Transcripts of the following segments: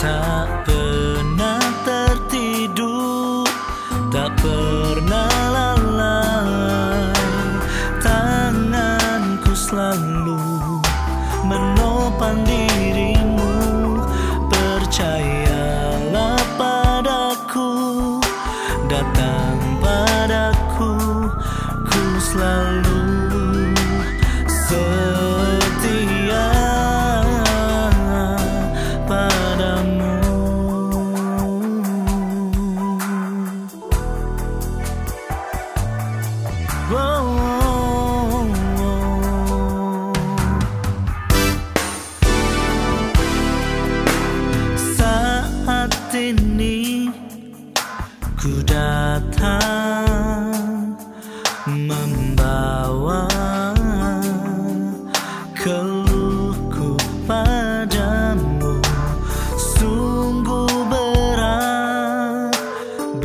Tak pernah tertidur Tak pernah lalai. Tanganku selalu menopang dirimu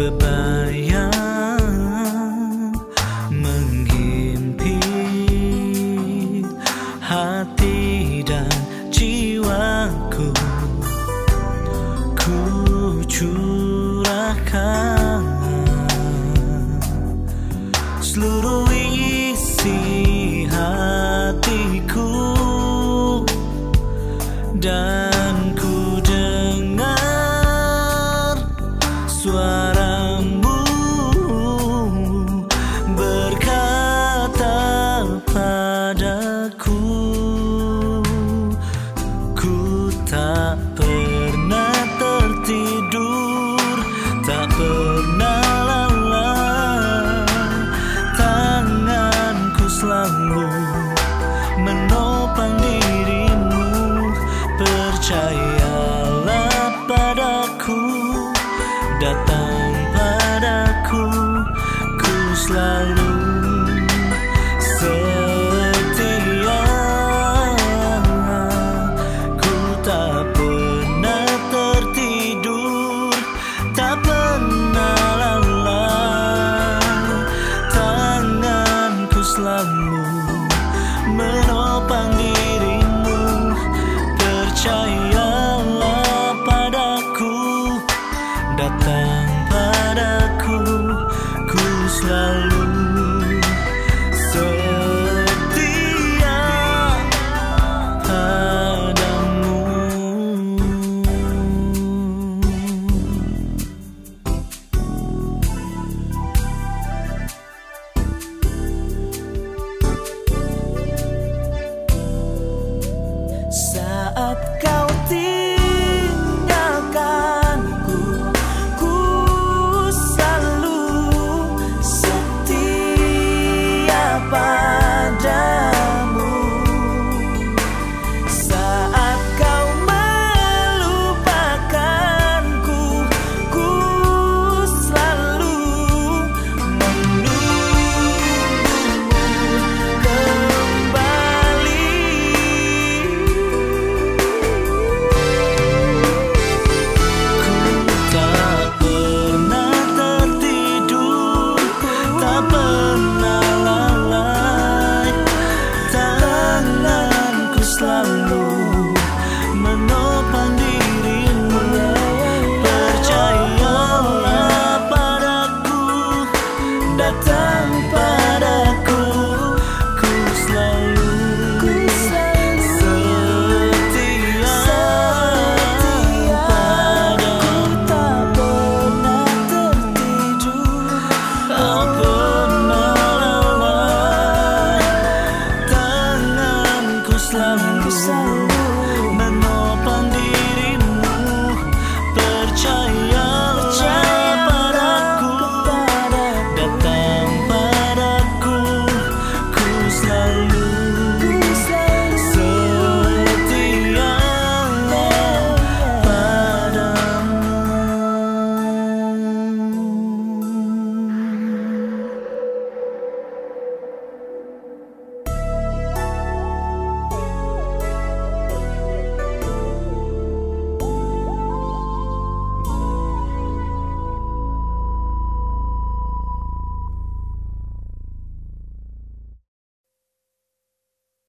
beban yang menghimpit hati dan jiwaku. Ku curahkan seluruh isi hatiku dan ku dengar suaramu denganmu menopang dirimu. Percayalah padaku datang sayang padaku Ku selalu